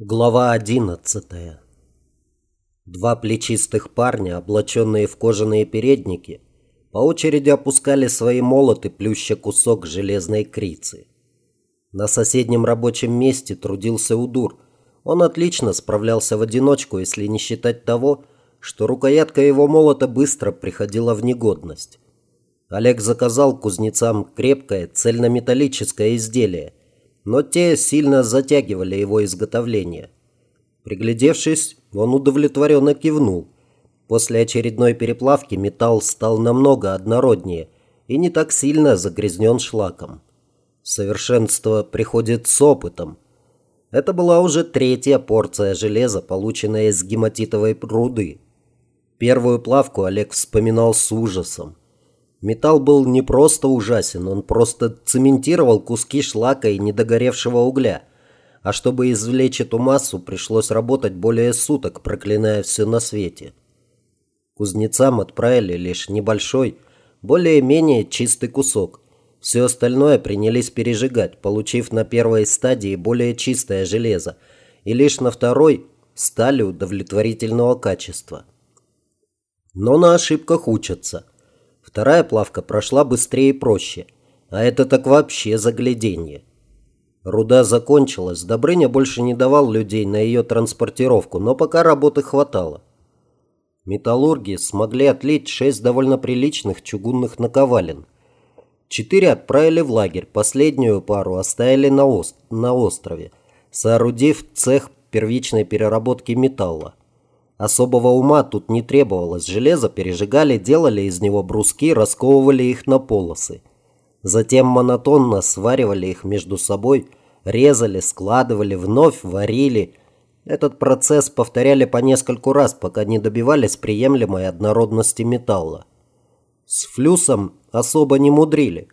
Глава одиннадцатая. Два плечистых парня, облаченные в кожаные передники, по очереди опускали свои молоты, плюща кусок железной крицы. На соседнем рабочем месте трудился Удур. Он отлично справлялся в одиночку, если не считать того, что рукоятка его молота быстро приходила в негодность. Олег заказал кузнецам крепкое цельнометаллическое изделие – но те сильно затягивали его изготовление. Приглядевшись, он удовлетворенно кивнул. После очередной переплавки металл стал намного однороднее и не так сильно загрязнен шлаком. Совершенство приходит с опытом. Это была уже третья порция железа, полученная из гематитовой руды. Первую плавку Олег вспоминал с ужасом. Металл был не просто ужасен, он просто цементировал куски шлака и недогоревшего угля. А чтобы извлечь эту массу, пришлось работать более суток, проклиная все на свете. Кузнецам отправили лишь небольшой, более-менее чистый кусок. Все остальное принялись пережигать, получив на первой стадии более чистое железо, и лишь на второй – стали удовлетворительного качества. Но на ошибках учатся – Вторая плавка прошла быстрее и проще, а это так вообще загляденье. Руда закончилась, Добрыня больше не давал людей на ее транспортировку, но пока работы хватало. Металлурги смогли отлить шесть довольно приличных чугунных наковален. Четыре отправили в лагерь, последнюю пару оставили на, ост на острове, соорудив цех первичной переработки металла. Особого ума тут не требовалось. Железо пережигали, делали из него бруски, расковывали их на полосы. Затем монотонно сваривали их между собой, резали, складывали, вновь варили. Этот процесс повторяли по нескольку раз, пока не добивались приемлемой однородности металла. С флюсом особо не мудрили.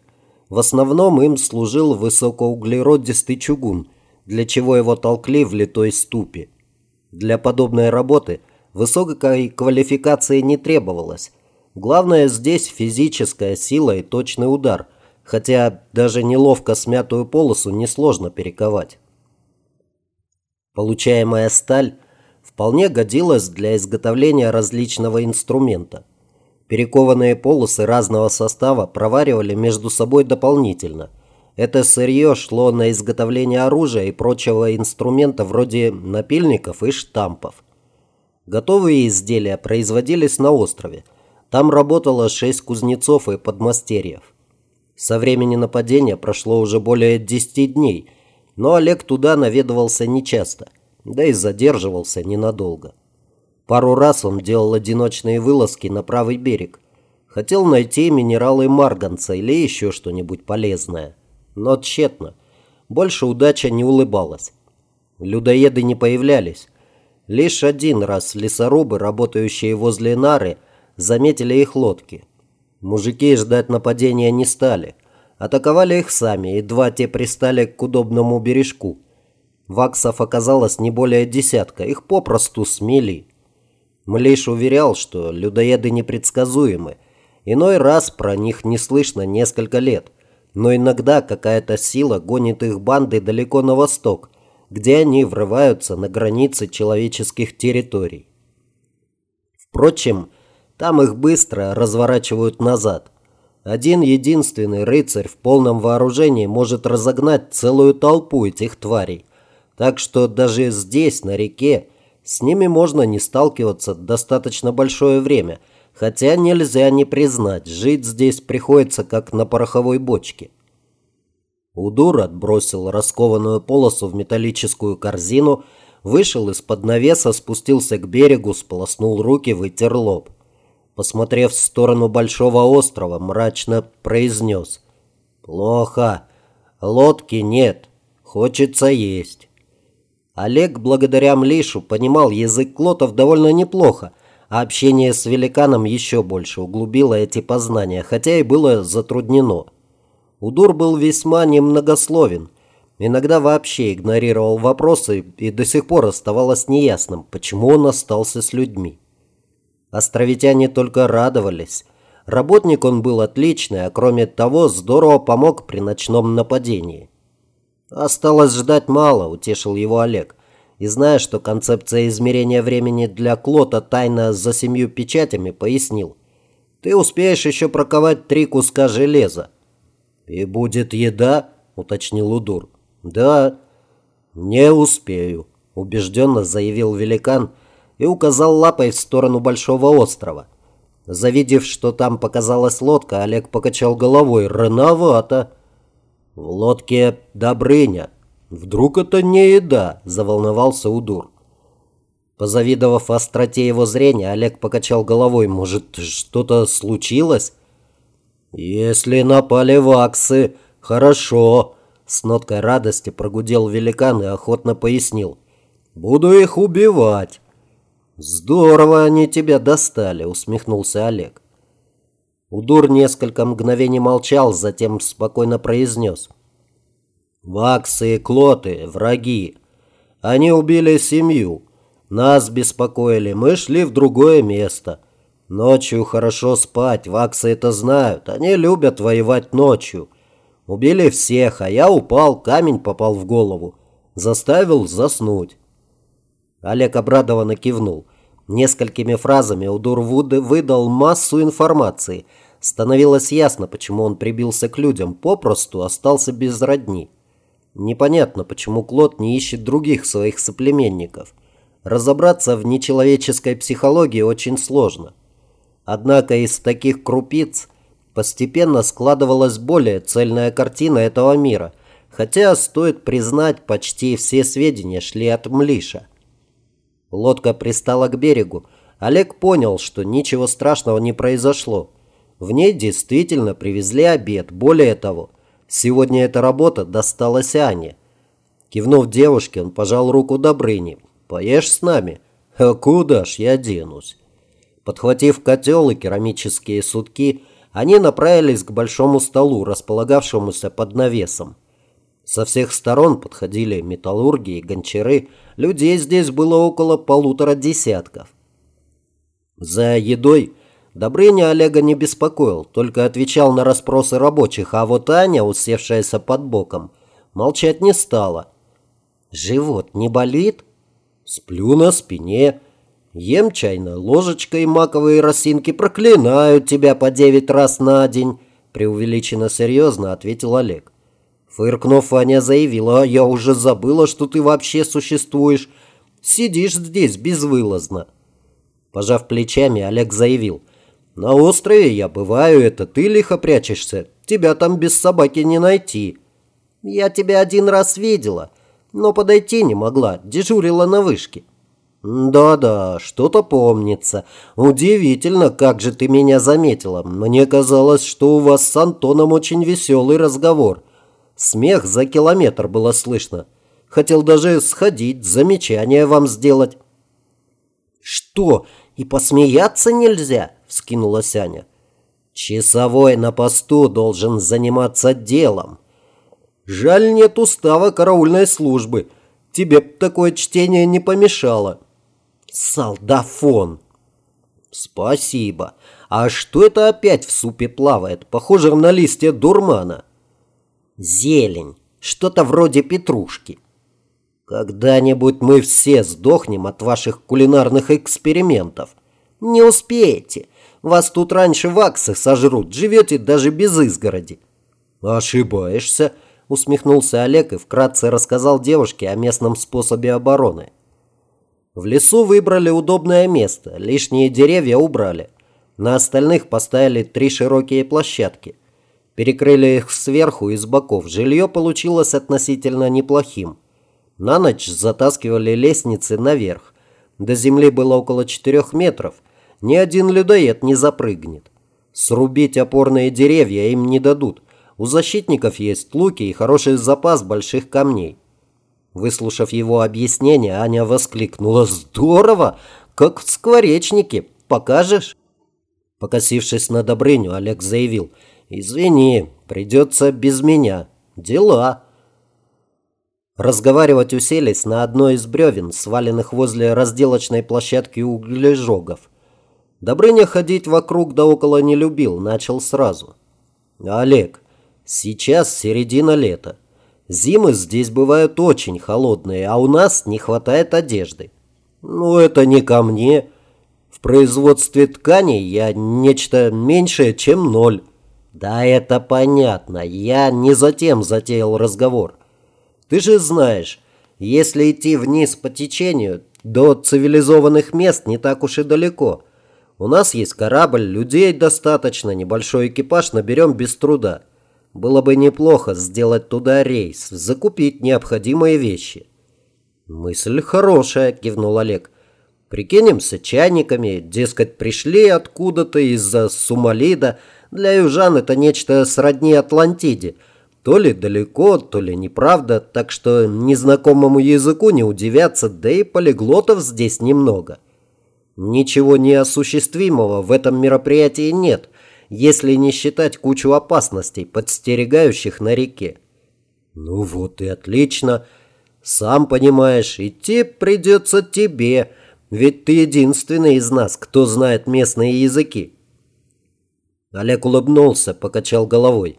В основном им служил высокоуглеродистый чугун, для чего его толкли в литой ступе. Для подобной работы – Высокой квалификации не требовалось. Главное здесь физическая сила и точный удар, хотя даже неловко смятую полосу несложно перековать. Получаемая сталь вполне годилась для изготовления различного инструмента. Перекованные полосы разного состава проваривали между собой дополнительно. Это сырье шло на изготовление оружия и прочего инструмента вроде напильников и штампов. Готовые изделия производились на острове. Там работало шесть кузнецов и подмастерьев. Со времени нападения прошло уже более 10 дней, но Олег туда наведывался нечасто, да и задерживался ненадолго. Пару раз он делал одиночные вылазки на правый берег. Хотел найти минералы марганца или еще что-нибудь полезное. Но тщетно. Больше удача не улыбалась. Людоеды не появлялись. Лишь один раз лесорубы, работающие возле нары, заметили их лодки. Мужики ждать нападения не стали. Атаковали их сами, едва те пристали к удобному бережку. Ваксов оказалось не более десятка, их попросту смели. Млиш уверял, что людоеды непредсказуемы. Иной раз про них не слышно несколько лет. Но иногда какая-то сила гонит их банды далеко на восток, где они врываются на границы человеческих территорий. Впрочем, там их быстро разворачивают назад. Один единственный рыцарь в полном вооружении может разогнать целую толпу этих тварей. Так что даже здесь, на реке, с ними можно не сталкиваться достаточно большое время, хотя нельзя не признать, жить здесь приходится как на пороховой бочке. Удур отбросил раскованную полосу в металлическую корзину, вышел из-под навеса, спустился к берегу, сполоснул руки, вытер лоб. Посмотрев в сторону большого острова, мрачно произнес. «Плохо. Лодки нет. Хочется есть». Олег, благодаря Млишу, понимал язык клотов довольно неплохо, а общение с великаном еще больше углубило эти познания, хотя и было затруднено. Удур был весьма немногословен. Иногда вообще игнорировал вопросы, и до сих пор оставалось неясным, почему он остался с людьми. Островитяне только радовались. Работник он был отличный, а кроме того, здорово помог при ночном нападении. «Осталось ждать мало», – утешил его Олег. и зная, что концепция измерения времени для Клота тайна за семью печатями, пояснил. «Ты успеешь еще проковать три куска железа». «И будет еда?» – уточнил Удур. «Да». «Не успею», – убежденно заявил великан и указал лапой в сторону большого острова. Завидев, что там показалась лодка, Олег покачал головой. «Рановато». «В лодке Добрыня», «Вдруг это не еда?» – заволновался Удур. Позавидовав остроте его зрения, Олег покачал головой. «Может, что-то случилось?» «Если напали ваксы, хорошо!» С ноткой радости прогудел великан и охотно пояснил. «Буду их убивать!» «Здорово они тебя достали!» – усмехнулся Олег. Удур несколько мгновений молчал, затем спокойно произнес – Ваксы и Клоты – враги. Они убили семью. Нас беспокоили, мы шли в другое место. Ночью хорошо спать, ваксы это знают. Они любят воевать ночью. Убили всех, а я упал, камень попал в голову. Заставил заснуть. Олег обрадованно кивнул. Несколькими фразами Удур выдал массу информации. Становилось ясно, почему он прибился к людям, попросту остался без родни. Непонятно, почему Клод не ищет других своих соплеменников. Разобраться в нечеловеческой психологии очень сложно. Однако из таких крупиц постепенно складывалась более цельная картина этого мира, хотя, стоит признать, почти все сведения шли от Млиша. Лодка пристала к берегу. Олег понял, что ничего страшного не произошло. В ней действительно привезли обед, более того – Сегодня эта работа досталась Ане. Кивнув девушке, он пожал руку Добрыни. «Поешь с нами?» «А куда ж я денусь?» Подхватив котел и керамические сутки, они направились к большому столу, располагавшемуся под навесом. Со всех сторон подходили металлурги и гончары. Людей здесь было около полутора десятков. За едой Добрыня Олега не беспокоил, только отвечал на расспросы рабочих, а вот Аня, усевшаяся под боком, молчать не стала. «Живот не болит?» «Сплю на спине. Ем чайной ложечкой маковые росинки, проклинаю тебя по девять раз на день», преувеличенно серьезно ответил Олег. Фыркнув, Аня заявила, «А я уже забыла, что ты вообще существуешь. Сидишь здесь безвылазно». Пожав плечами, Олег заявил, на острове я бываю, это ты лихо прячешься. Тебя там без собаки не найти. Я тебя один раз видела, но подойти не могла, дежурила на вышке. «Да-да, что-то помнится. Удивительно, как же ты меня заметила. Мне казалось, что у вас с Антоном очень веселый разговор. Смех за километр было слышно. Хотел даже сходить, замечание вам сделать». «Что, и посмеяться нельзя?» вскинулась Аня. «Часовой на посту должен заниматься делом. Жаль, нет устава караульной службы. Тебе такое чтение не помешало». «Солдафон!» «Спасибо. А что это опять в супе плавает? Похоже на листья дурмана». «Зелень. Что-то вроде петрушки». «Когда-нибудь мы все сдохнем от ваших кулинарных экспериментов». «Не успеете. Вас тут раньше ваксы сожрут, живете даже без изгороди». «Ошибаешься», – усмехнулся Олег и вкратце рассказал девушке о местном способе обороны. В лесу выбрали удобное место, лишние деревья убрали. На остальных поставили три широкие площадки. Перекрыли их сверху и с боков. Жилье получилось относительно неплохим. На ночь затаскивали лестницы наверх. До земли было около четырех метров – ни один людоед не запрыгнет. Срубить опорные деревья им не дадут. У защитников есть луки и хороший запас больших камней. Выслушав его объяснение, Аня воскликнула «Здорово! Как в скворечнике! Покажешь?» Покосившись на Добрыню, Олег заявил «Извини, придется без меня. Дела». Разговаривать уселись на одной из бревен, сваленных возле разделочной площадки углежогов. Добрыня ходить вокруг да около не любил, начал сразу. «Олег, сейчас середина лета. Зимы здесь бывают очень холодные, а у нас не хватает одежды. Ну, это не ко мне. В производстве тканей я нечто меньшее, чем ноль. Да это понятно, я не затем затеял разговор. Ты же знаешь, если идти вниз по течению, до цивилизованных мест не так уж и далеко. У нас есть корабль, людей достаточно, небольшой экипаж наберем без труда. Было бы неплохо сделать туда рейс, закупить необходимые вещи. «Мысль хорошая», – кивнул Олег. «Прикинемся чайниками, дескать, пришли откуда-то из-за Сумалида. Для южан это нечто сродни Атлантиде. То ли далеко, то ли неправда, так что незнакомому языку не удивятся, да и полиглотов здесь немного. Ничего неосуществимого в этом мероприятии нет, если не считать кучу опасностей, подстерегающих на реке. Ну вот и отлично. Сам понимаешь, идти придется тебе, ведь ты единственный из нас, кто знает местные языки. Олег улыбнулся, покачал головой.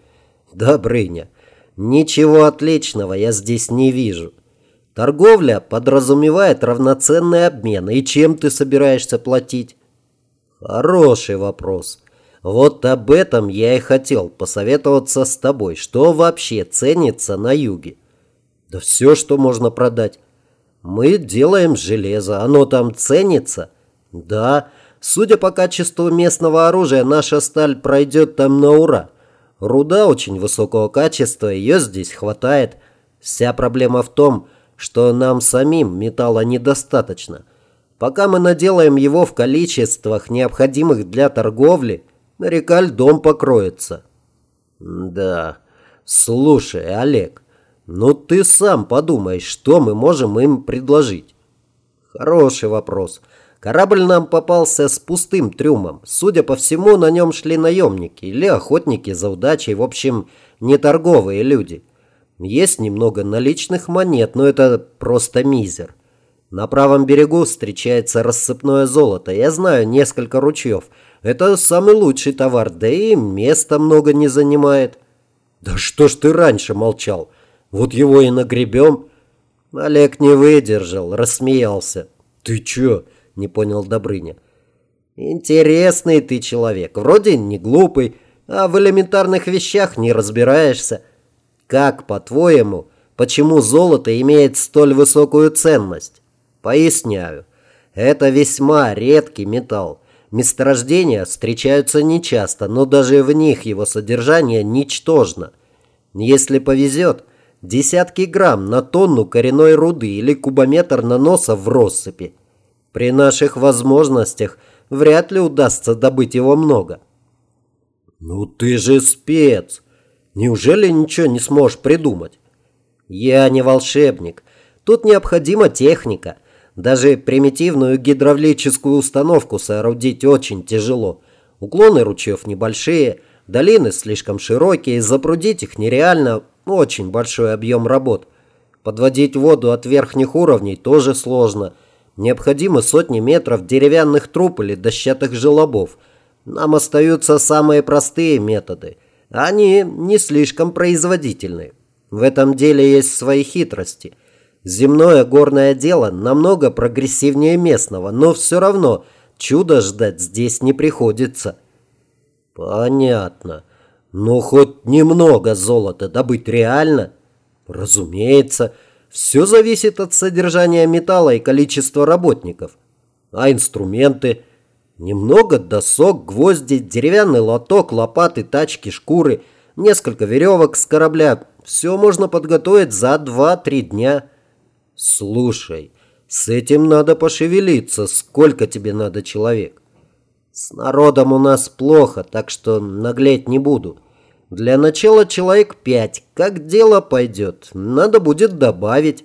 Добрыня, ничего отличного я здесь не вижу. Торговля подразумевает равноценный обмен. И чем ты собираешься платить? Хороший вопрос. Вот об этом я и хотел посоветоваться с тобой. Что вообще ценится на юге? Да все, что можно продать. Мы делаем железо, оно там ценится? Да, судя по качеству местного оружия, наша сталь пройдет там на ура. Руда очень высокого качества, ее здесь хватает. Вся проблема в том, что нам самим металла недостаточно. Пока мы наделаем его в количествах, необходимых для торговли, река льдом покроется. Да, слушай, Олег, ну ты сам подумай, что мы можем им предложить. Хороший вопрос. Корабль нам попался с пустым трюмом. Судя по всему, на нем шли наемники или охотники за удачей. В общем, не торговые люди. Есть немного наличных монет, но это просто мизер. На правом берегу встречается рассыпное золото. Я знаю несколько ручьев. Это самый лучший товар, да и места много не занимает. Да что ж ты раньше молчал? Вот его и нагребем». Олег не выдержал, рассмеялся. «Ты чё?» – не понял Добрыня. «Интересный ты человек. Вроде не глупый, а в элементарных вещах не разбираешься. Как, по-твоему, почему золото имеет столь высокую ценность? Поясняю. Это весьма редкий металл. Месторождения встречаются нечасто, но даже в них его содержание ничтожно. Если повезет – десятки грамм на тонну коренной руды или кубометр наноса в россыпи. При наших возможностях вряд ли удастся добыть его много. Ну ты же спец. Неужели ничего не сможешь придумать? Я не волшебник. Тут необходима техника. Даже примитивную гидравлическую установку соорудить очень тяжело. Уклоны ручьев небольшие, долины слишком широкие, запрудить их нереально, очень большой объем работ. Подводить воду от верхних уровней тоже сложно. Необходимы сотни метров деревянных труб или дощатых желобов. Нам остаются самые простые методы. Они не слишком производительны. В этом деле есть свои хитрости. Земное горное дело намного прогрессивнее местного, но все равно чудо ждать здесь не приходится. Понятно. Ну, хоть немного золота добыть реально? Разумеется, все зависит от содержания металла и количества работников. А инструменты? Немного досок, гвозди, деревянный лоток, лопаты, тачки, шкуры, несколько веревок с корабля. Все можно подготовить за 2-3 дня. Слушай, с этим надо пошевелиться. Сколько тебе надо человек? С народом у нас плохо, так что наглеть не буду. Для начала человек пять. Как дело пойдет, надо будет добавить.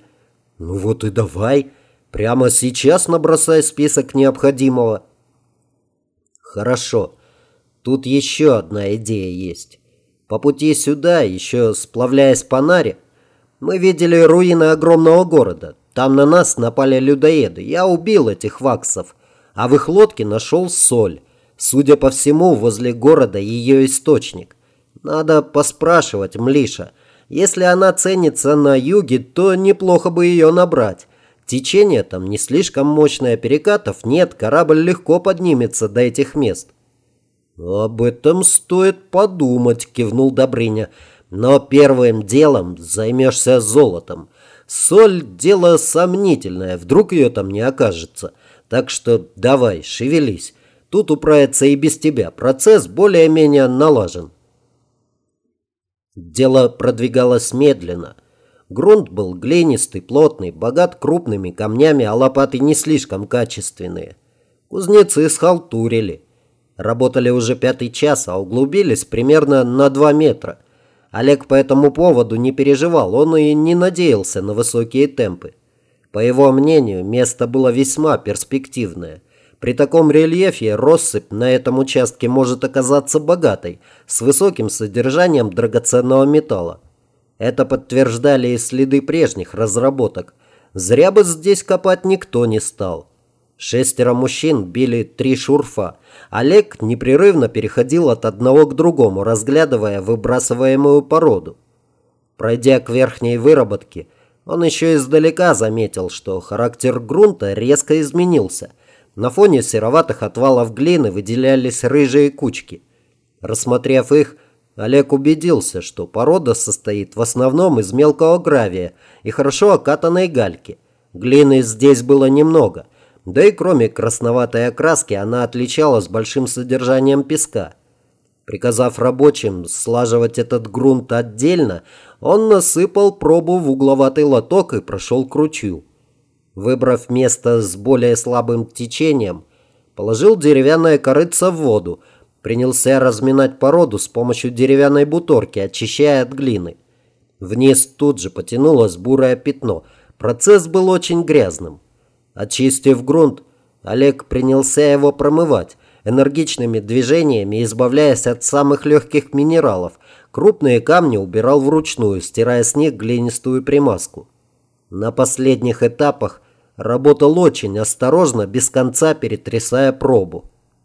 Ну вот и давай. Прямо сейчас набросай список необходимого. Хорошо. Тут еще одна идея есть. По пути сюда, еще сплавляясь по Наре, мы видели руины огромного города. Там на нас напали людоеды. Я убил этих ваксов, а в их лодке нашел соль. Судя по всему, возле города ее источник. Надо поспрашивать Млиша. Если она ценится на юге, то неплохо бы ее набрать. Течение там не слишком мощное, перекатов нет, корабль легко поднимется до этих мест. «Об этом стоит подумать», – кивнул Добрыня. «Но первым делом займешься золотом. Соль – дело сомнительное, вдруг ее там не окажется. Так что давай, шевелись. Тут управится и без тебя. Процесс более-менее налажен». Дело продвигалось медленно. Грунт был глинистый, плотный, богат крупными камнями, а лопаты не слишком качественные. Кузнецы схалтурили. Работали уже пятый час, а углубились примерно на два метра. Олег по этому поводу не переживал, он и не надеялся на высокие темпы. По его мнению, место было весьма перспективное. При таком рельефе россыпь на этом участке может оказаться богатой, с высоким содержанием драгоценного металла. Это подтверждали и следы прежних разработок. Зря бы здесь копать никто не стал. Шестеро мужчин били три шурфа. Олег непрерывно переходил от одного к другому, разглядывая выбрасываемую породу. Пройдя к верхней выработке, он еще издалека заметил, что характер грунта резко изменился – на фоне сероватых отвалов глины выделялись рыжие кучки. Рассмотрев их, Олег убедился, что порода состоит в основном из мелкого гравия и хорошо окатанной гальки. Глины здесь было немного, да и кроме красноватой окраски она отличалась большим содержанием песка. Приказав рабочим слаживать этот грунт отдельно, он насыпал пробу в угловатый лоток и прошел к ручью. Выбрав место с более слабым течением, положил деревянное корыце в воду, принялся разминать породу с помощью деревянной буторки, очищая от глины. Вниз тут же потянулось бурое пятно. Процесс был очень грязным. Очистив грунт, Олег принялся его промывать, энергичными движениями избавляясь от самых легких минералов. Крупные камни убирал вручную, стирая с них глинистую примазку. На последних этапах Работал очень осторожно, без конца перетрясая пробу.